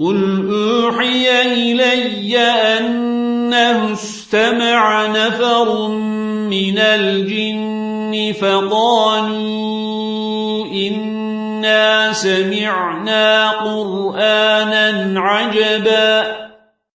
قل أوحي إلي أنه استمع نفر من الجن فقالوا إنا سمعنا قرآنا عجبا